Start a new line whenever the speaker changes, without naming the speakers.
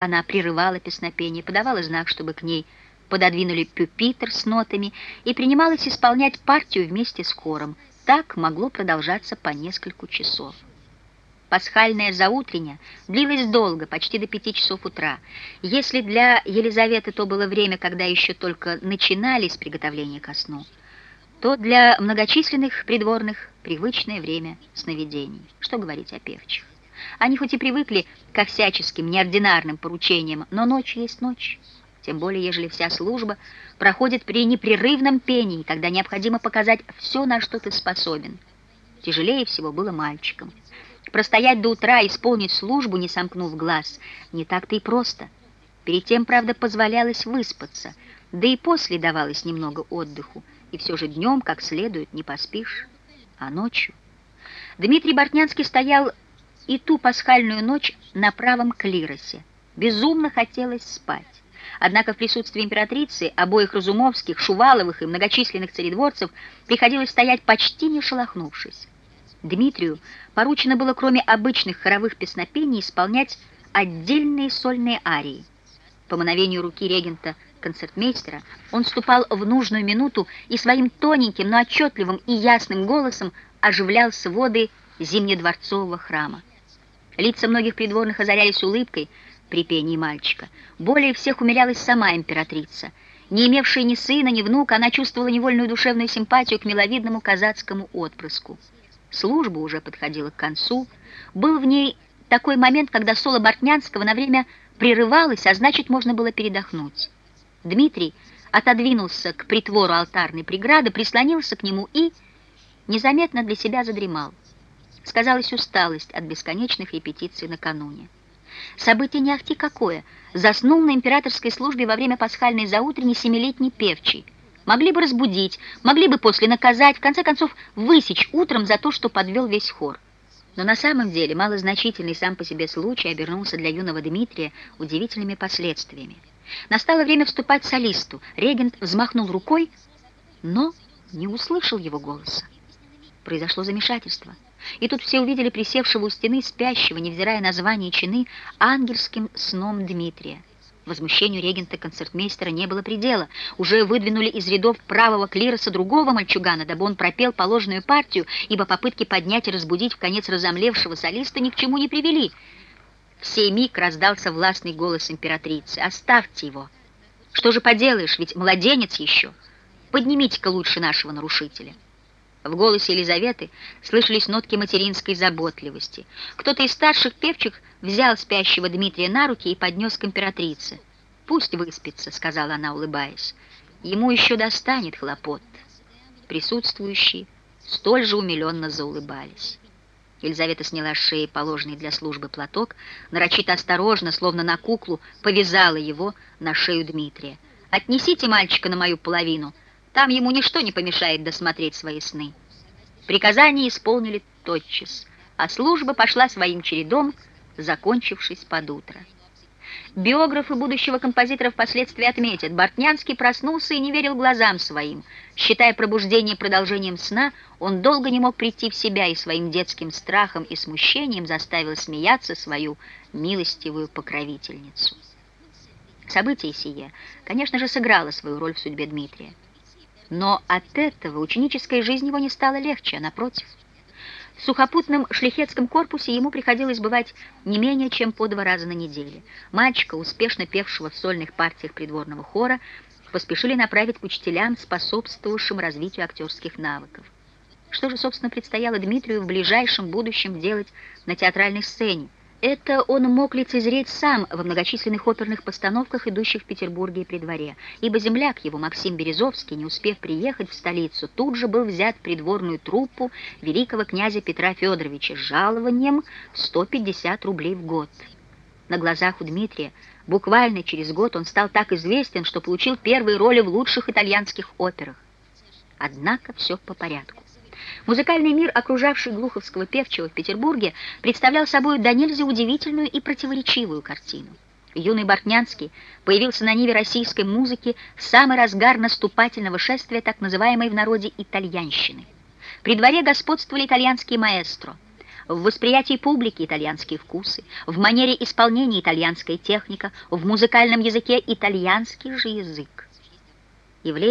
Она прерывала песнопение, подавала знак, чтобы к ней пододвинули пюпитр с нотами и принималась исполнять партию вместе с хором. Так могло продолжаться по несколько часов. Пасхальная заутреня длилась долго, почти до пяти часов утра. Если для Елизаветы то было время, когда еще только начинались приготовления ко сну, то для многочисленных придворных привычное время сновидений. Что говорить о певчих? Они хоть и привыкли ко всяческим неординарным поручениям, но ночь есть ночь. Тем более, ежели вся служба проходит при непрерывном пении, тогда необходимо показать все, на что ты способен. Тяжелее всего было мальчикам. Простоять до утра, исполнить службу, не сомкнув глаз, не так-то и просто. Перед тем, правда, позволялось выспаться, да и после давалось немного отдыху, и все же днем, как следует, не поспишь, а ночью. Дмитрий Бортнянский стоял и ту пасхальную ночь на правом клиросе. Безумно хотелось спать. Однако в присутствии императрицы, обоих Разумовских, Шуваловых и многочисленных царедворцев приходилось стоять почти не шелохнувшись. Дмитрию поручено было, кроме обычных хоровых песнопений, исполнять отдельные сольные арии. По мановению руки регента концертмейстера он вступал в нужную минуту и своим тоненьким, но отчетливым и ясным голосом оживлял своды Зимнедворцового храма. Лица многих придворных озарялись улыбкой при пении мальчика. Более всех умилялась сама императрица. Не имевшая ни сына, ни внука, она чувствовала невольную душевную симпатию к миловидному казацкому отпрыску. Служба уже подходила к концу. Был в ней такой момент, когда соло Бортнянского на время прерывалось, а значит, можно было передохнуть. Дмитрий отодвинулся к притвору алтарной преграды, прислонился к нему и незаметно для себя задремал. Сказалась усталость от бесконечных репетиций накануне. Событие не ахти какое. Заснул на императорской службе во время пасхальной заутренней семилетний певчий. Могли бы разбудить, могли бы после наказать, в конце концов высечь утром за то, что подвел весь хор. Но на самом деле малозначительный сам по себе случай обернулся для юного Дмитрия удивительными последствиями. Настало время вступать солисту. Регент взмахнул рукой, но не услышал его голоса. Произошло замешательство. И тут все увидели присевшего у стены спящего, невзирая на звание и чины, ангельским сном Дмитрия. Возмущению регента-концертмейстера не было предела. Уже выдвинули из рядов правого клироса другого мальчугана, дабы он пропел положенную партию, ибо попытки поднять и разбудить в конец разомлевшего солиста ни к чему не привели. В сей миг раздался властный голос императрицы. «Оставьте его! Что же поделаешь, ведь младенец еще! Поднимите-ка лучше нашего нарушителя!» В голосе Елизаветы слышались нотки материнской заботливости. Кто-то из старших певчих взял спящего Дмитрия на руки и поднес к императрице. «Пусть выспится», — сказала она, улыбаясь. «Ему еще достанет хлопот». Присутствующие столь же умиленно заулыбались. Елизавета сняла с шеи положенный для службы платок, нарочито осторожно, словно на куклу, повязала его на шею Дмитрия. «Отнесите мальчика на мою половину», — там ему ничто не помешает досмотреть свои сны. Приказание исполнили тотчас, а служба пошла своим чередом, закончившись под утро. Биографы будущего композитора впоследствии отметят, Бортнянский проснулся и не верил глазам своим. Считая пробуждение продолжением сна, он долго не мог прийти в себя и своим детским страхом и смущением заставил смеяться свою милостивую покровительницу. Событие сие, конечно же, сыграло свою роль в судьбе Дмитрия. Но от этого ученическая жизнь его не стала легче, а напротив. В сухопутном шлихетском корпусе ему приходилось бывать не менее чем по два раза на неделю. Мальчика, успешно певшего в сольных партиях придворного хора, поспешили направить к учителям, способствовавшим развитию актерских навыков. Что же, собственно, предстояло Дмитрию в ближайшем будущем делать на театральной сцене? Это он мог лицезреть сам во многочисленных оперных постановках, идущих в Петербурге и при дворе, ибо земляк его, Максим Березовский, не успев приехать в столицу, тут же был взят придворную труппу великого князя Петра Федоровича с жалованием в 150 рублей в год. На глазах у Дмитрия буквально через год он стал так известен, что получил первые роли в лучших итальянских операх. Однако все по порядку. Музыкальный мир, окружавший Глуховского певчего в Петербурге, представлял собой до нельзя удивительную и противоречивую картину. Юный Бортнянский появился на ниве российской музыки в самый разгар наступательного шествия так называемой в народе итальянщины. При дворе господствовали итальянские маэстро. в восприятии публики итальянские вкусы, в манере исполнения итальянская техника, в музыкальном языке итальянский же язык. Явление